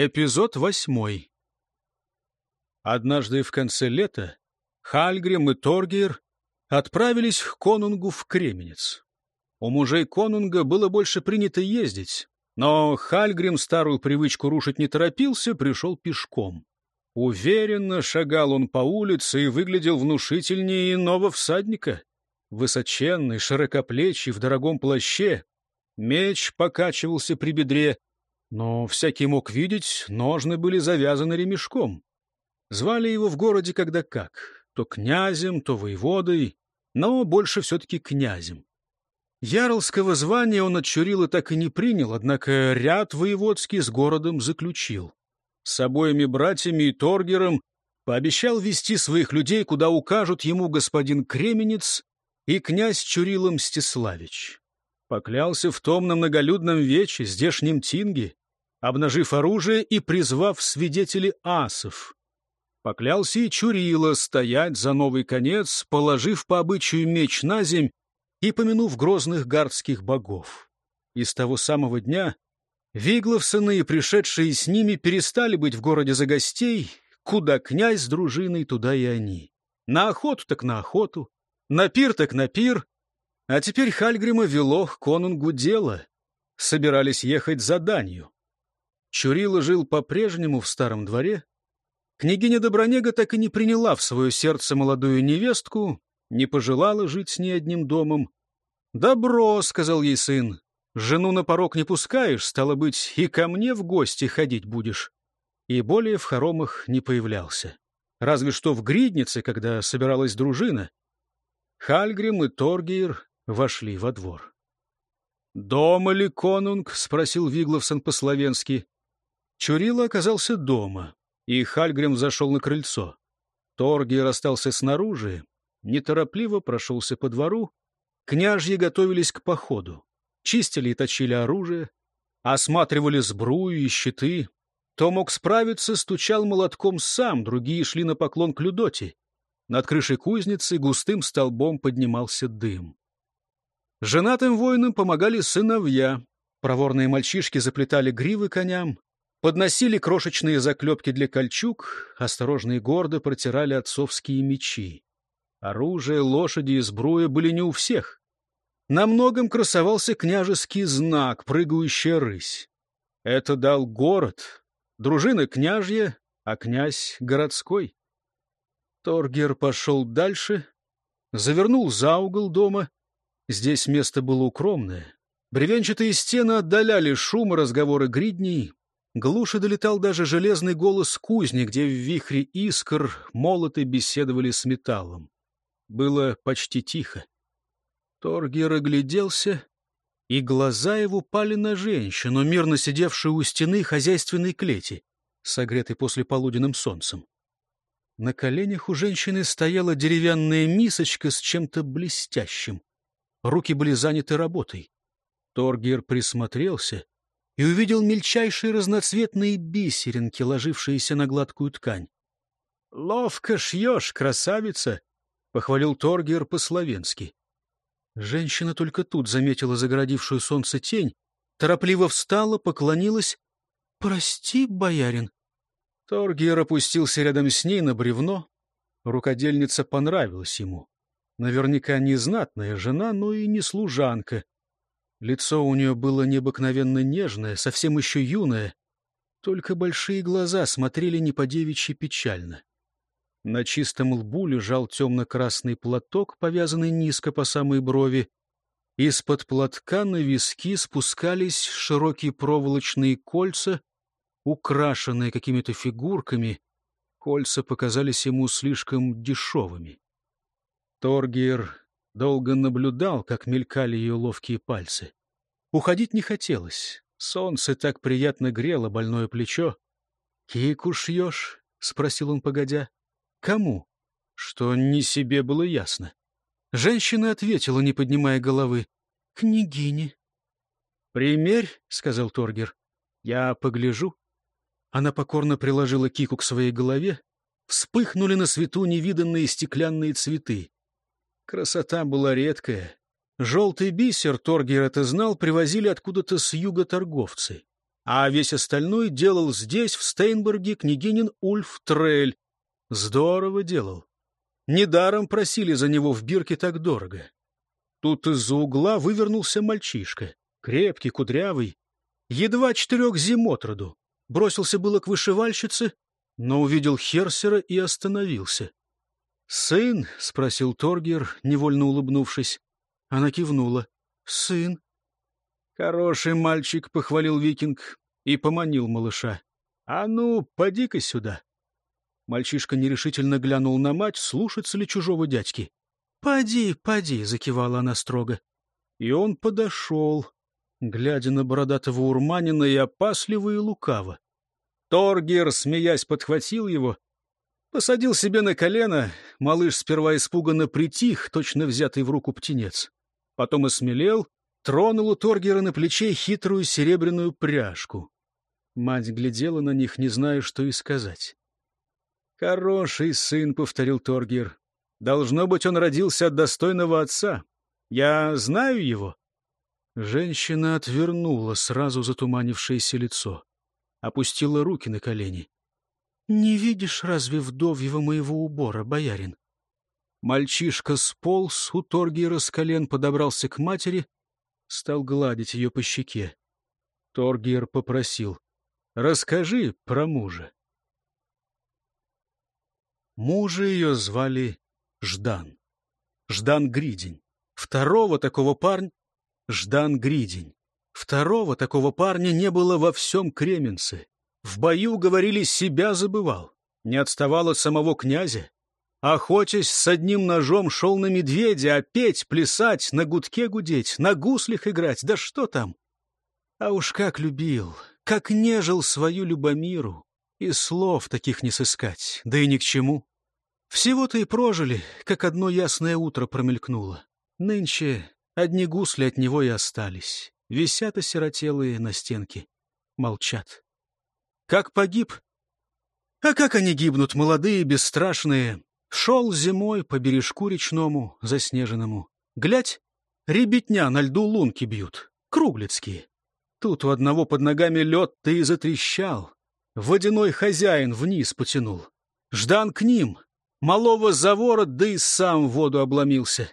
Эпизод восьмой. Однажды в конце лета Хальгрим и Торгер отправились к конунгу в Кременец. У мужей конунга было больше принято ездить, но Хальгрим старую привычку рушить не торопился, пришел пешком. Уверенно шагал он по улице и выглядел внушительнее иного всадника. Высоченный, широкоплечий, в дорогом плаще. Меч покачивался при бедре, но всякий мог видеть, ножны были завязаны ремешком. Звали его в городе когда как, то князем, то воеводой, но больше все-таки князем. Ярлского звания он от Чурила так и не принял, однако ряд воеводский с городом заключил. С обоими братьями и Торгером пообещал вести своих людей, куда укажут ему господин Кременец и князь Чурила Мстиславич. Поклялся в том на многолюдном вече, здешнем тинге, обнажив оружие и призвав свидетелей асов. Поклялся и Чурила стоять за новый конец, положив по обычаю меч на земь и помянув грозных гардских богов. И с того самого дня Вигловсоны и пришедшие с ними перестали быть в городе за гостей, куда князь с дружиной, туда и они. На охоту так на охоту, на пир так на пир. А теперь Хальгрима вело конунгу дело. Собирались ехать за данью. Чурила жил по-прежнему в старом дворе. Княгиня Добронега так и не приняла в свое сердце молодую невестку, не пожелала жить с ней одним домом. «Добро», — сказал ей сын, — «жену на порог не пускаешь, стало быть, и ко мне в гости ходить будешь». И более в хоромах не появлялся. Разве что в гриднице, когда собиралась дружина. Хальгрим и Торгейр вошли во двор. «Дома ли конунг?» — спросил Вигловсон по-словенски. Чурила оказался дома, и Хальгрим зашел на крыльцо. Торгейр остался снаружи, неторопливо прошелся по двору. Княжьи готовились к походу. Чистили и точили оружие, осматривали сбрую и щиты. Кто мог справиться, стучал молотком сам, другие шли на поклон к Людоте. Над крышей кузницы густым столбом поднимался дым. Женатым воинам помогали сыновья. Проворные мальчишки заплетали гривы коням, подносили крошечные заклепки для кольчуг, осторожно и гордо протирали отцовские мечи. Оружие, лошади и сбруя были не у всех. На многом красовался княжеский знак, прыгающая рысь. Это дал город, дружина княжья, а князь городской. Торгер пошел дальше, завернул за угол дома. Здесь место было укромное. Бревенчатые стены отдаляли шум и разговоры гридней. Глуше долетал даже железный голос кузни, где в вихре искр молоты беседовали с металлом. Было почти тихо. Торгер огляделся, и глаза его пали на женщину, мирно сидевшую у стены хозяйственной клети, согретой после полуденным солнцем. На коленях у женщины стояла деревянная мисочка с чем-то блестящим. Руки были заняты работой. Торгер присмотрелся и увидел мельчайшие разноцветные бисеринки, ложившиеся на гладкую ткань. — Ловко шьешь, красавица! — похвалил Торгер по-словенски. Женщина только тут заметила загородившую солнце тень, торопливо встала, поклонилась. — Прости, боярин. Торгер опустился рядом с ней на бревно. Рукодельница понравилась ему. Наверняка не знатная жена, но и не служанка. Лицо у нее было необыкновенно нежное, совсем еще юное. Только большие глаза смотрели не по-девичьи печально. На чистом лбу лежал темно-красный платок, повязанный низко по самой брови. Из-под платка на виски спускались широкие проволочные кольца, украшенные какими-то фигурками. Кольца показались ему слишком дешевыми. Торгер долго наблюдал, как мелькали ее ловкие пальцы. Уходить не хотелось. Солнце так приятно грело больное плечо. — Кику шьешь? — спросил он, погодя. Кому? Что не себе было ясно. Женщина ответила, не поднимая головы. «Княгине». «Примерь», — сказал Торгер. «Я погляжу». Она покорно приложила кику к своей голове. Вспыхнули на свету невиданные стеклянные цветы. Красота была редкая. Желтый бисер, Торгер это знал, привозили откуда-то с юга торговцы. а весь остальной делал здесь, в Стейнберге, княгинин Ульф Трель. Здорово делал. Недаром просили за него в бирке так дорого. Тут из-за угла вывернулся мальчишка, крепкий, кудрявый, едва четырех зим от роду. Бросился было к вышивальщице, но увидел Херсера и остановился. «Сын?» — спросил Торгер, невольно улыбнувшись. Она кивнула. «Сын». «Хороший мальчик», — похвалил викинг и поманил малыша. «А ну, поди-ка сюда». Мальчишка нерешительно глянул на мать, слушаться ли чужого дядьки. «Поди, поди», — закивала она строго. И он подошел, глядя на бородатого урманина и опасливо и лукаво. Торгер, смеясь, подхватил его, посадил себе на колено. Малыш сперва испуганно притих, точно взятый в руку птенец. Потом осмелел, тронул у Торгера на плече хитрую серебряную пряжку. Мать глядела на них, не зная, что и сказать. «Хороший сын», — повторил Торгер. «Должно быть, он родился от достойного отца. Я знаю его». Женщина отвернула сразу затуманившееся лицо, опустила руки на колени. «Не видишь разве вдовьего моего убора, боярин?» Мальчишка сполз, у Торгера с колен подобрался к матери, стал гладить ее по щеке. Торгер попросил, «Расскажи про мужа». Мужа ее звали Ждан. Ждан Гридень. Второго такого парня — Ждан Гридень. Второго такого парня не было во всем Кременце. В бою, говорили, себя забывал. Не отставал от самого князя. Охотясь с одним ножом шел на медведя, а петь, плясать, на гудке гудеть, на гуслях играть, да что там. А уж как любил, как нежил свою Любомиру. И слов таких не сыскать, да и ни к чему. Всего-то и прожили, как одно ясное утро промелькнуло. Нынче одни гусли от него и остались. Висят осиротелые на стенке, молчат. Как погиб? А как они гибнут, молодые, бесстрашные? Шел зимой по бережку речному, заснеженному. Глядь, ребятня на льду лунки бьют, круглицкие. Тут у одного под ногами лед-то и затрещал. Водяной хозяин вниз потянул. Ждан к ним. Малого за ворот, да и сам в воду обломился.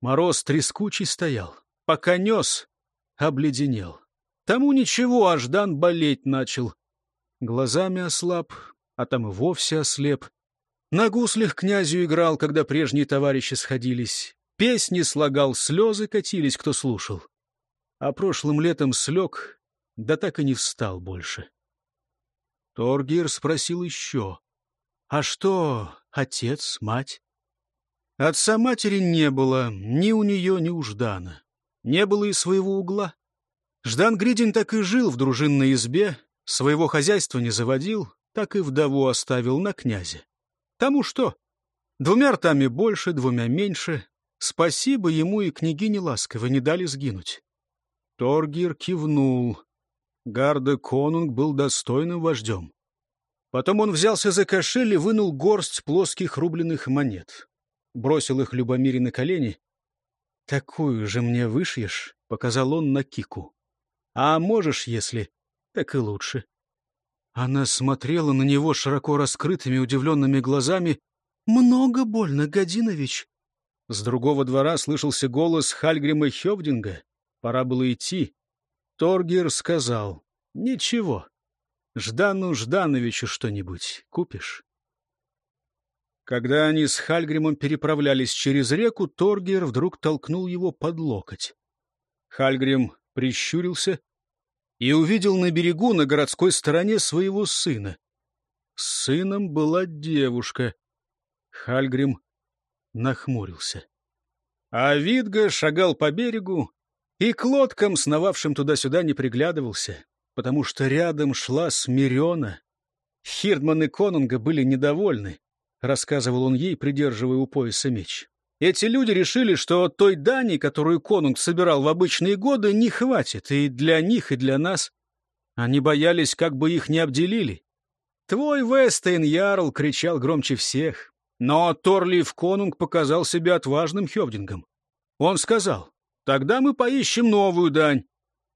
Мороз трескучий стоял. Пока нес, обледенел. Тому ничего, а Ждан болеть начал. Глазами ослаб, а там вовсе ослеп. На гуслях князю играл, когда прежние товарищи сходились. Песни слагал, слезы катились, кто слушал. А прошлым летом слег, да так и не встал больше. Торгир спросил еще. «А что, отец, мать?» Отца матери не было ни у нее, ни у Ждана. Не было и своего угла. Ждан Гридин так и жил в дружинной избе, своего хозяйства не заводил, так и вдову оставил на князе. Тому что? Двумя ртами больше, двумя меньше. Спасибо ему и княгине ласково не дали сгинуть. Торгир кивнул. Гарда Конунг был достойным вождем. Потом он взялся за кошель и вынул горсть плоских рубленых монет. Бросил их Любомире на колени. «Такую же мне вышьешь?» — показал он на кику. «А можешь, если...» «Так и лучше». Она смотрела на него широко раскрытыми удивленными глазами. «Много больно, Годинович!» С другого двора слышался голос Хальгрима Хевдинга. Пора было идти. Торгер сказал. «Ничего, Ждану Ждановичу что-нибудь купишь?» Когда они с Хальгримом переправлялись через реку, Торгер вдруг толкнул его под локоть. Хальгрим прищурился и увидел на берегу на городской стороне своего сына. С сыном была девушка. Хальгрим нахмурился. А Видга шагал по берегу и к лодкам, сновавшим туда-сюда, не приглядывался потому что рядом шла Смирена. Хирдман и Конунга были недовольны, рассказывал он ей, придерживая у пояса меч. Эти люди решили, что той дани, которую Конунг собирал в обычные годы, не хватит и для них, и для нас. Они боялись, как бы их не обделили. «Твой Вестейн Ярл!» — кричал громче всех. Но Торлиев Конунг показал себя отважным Хевдингом. Он сказал, «Тогда мы поищем новую дань.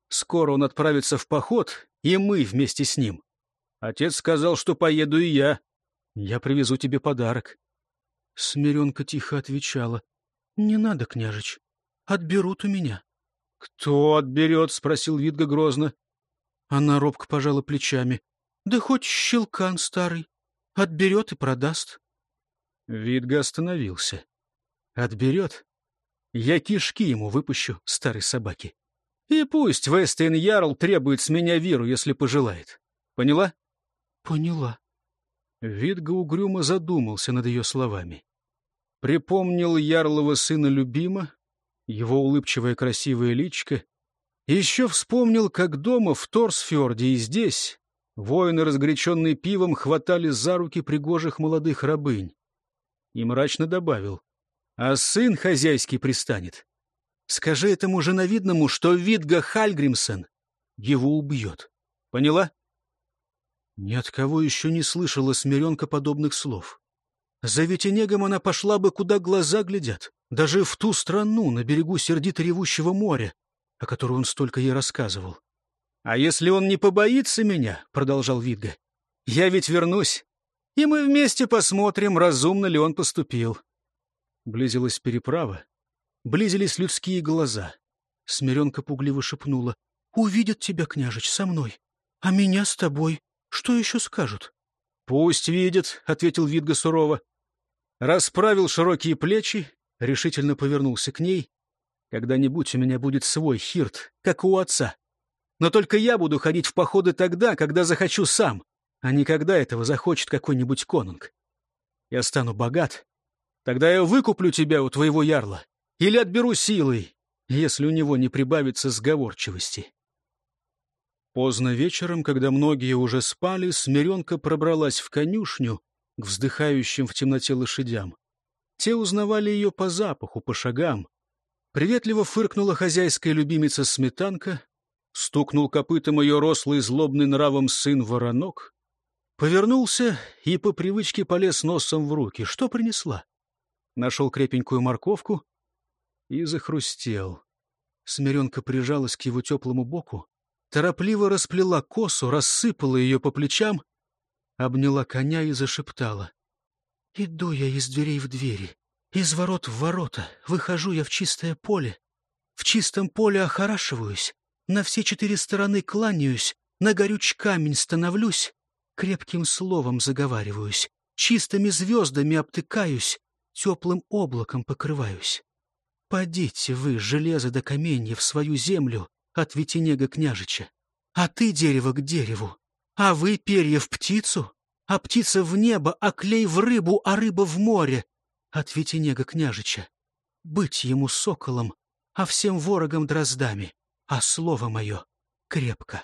Скоро он отправится в поход, и мы вместе с ним. Отец сказал, что поеду и я. Я привезу тебе подарок. Смиренка тихо отвечала. — Не надо, княжич. Отберут у меня. — Кто отберет? — спросил Видга грозно. Она робко пожала плечами. — Да хоть щелкан старый. Отберет и продаст. Видга остановился. — Отберет? Я кишки ему выпущу, старой собаки. И пусть Вестейн Ярл требует с меня виру, если пожелает. Поняла? — Поняла. Видга угрюмо задумался над ее словами. Припомнил ярлого сына Любима, его улыбчивое красивое личко. Еще вспомнил, как дома в Торсфьорде и здесь воины, разгоряченные пивом, хватали за руки пригожих молодых рабынь. И мрачно добавил, а сын хозяйский пристанет. Скажи этому женовидному, что Видга Хальгримсон его убьет. Поняла? Ни от кого еще не слышала смиренка подобных слов. За Ветенегом она пошла бы, куда глаза глядят, даже в ту страну, на берегу сердито ревущего моря, о которой он столько ей рассказывал. — А если он не побоится меня, — продолжал Видга, — я ведь вернусь, и мы вместе посмотрим, разумно ли он поступил. Близилась переправа, близились людские глаза. Смиренка пугливо шепнула. — Увидят тебя, княжич, со мной, а меня с тобой. Что еще скажут? — Пусть видят, — ответил Видга сурово. Расправил широкие плечи, решительно повернулся к ней. Когда-нибудь у меня будет свой хирт, как у отца. Но только я буду ходить в походы тогда, когда захочу сам, а не когда этого захочет какой-нибудь конунг. Я стану богат. Тогда я выкуплю тебя у твоего ярла или отберу силой, если у него не прибавится сговорчивости. Поздно вечером, когда многие уже спали, Смиренка пробралась в конюшню к вздыхающим в темноте лошадям. Те узнавали ее по запаху, по шагам. Приветливо фыркнула хозяйская любимица Сметанка, стукнул копытом ее рослый злобный нравом сын Воронок, повернулся и по привычке полез носом в руки. Что принесла? Нашел крепенькую морковку и захрустел. Смиренка прижалась к его теплому боку, торопливо расплела косу, рассыпала ее по плечам, обняла коня и зашептала. «Иду я из дверей в двери, из ворот в ворота, выхожу я в чистое поле. В чистом поле охорашиваюсь, на все четыре стороны кланяюсь, на горюч камень становлюсь, крепким словом заговариваюсь, чистыми звездами обтыкаюсь, теплым облаком покрываюсь. Подите вы, железо до каменья, в свою землю, от Ветенега княжича. А ты дерево к дереву, а вы перья в птицу, а птица в небо, а клей в рыбу, а рыба в море. От Ветенега княжича. Быть ему соколом, а всем ворогам дроздами, а слово мое крепко.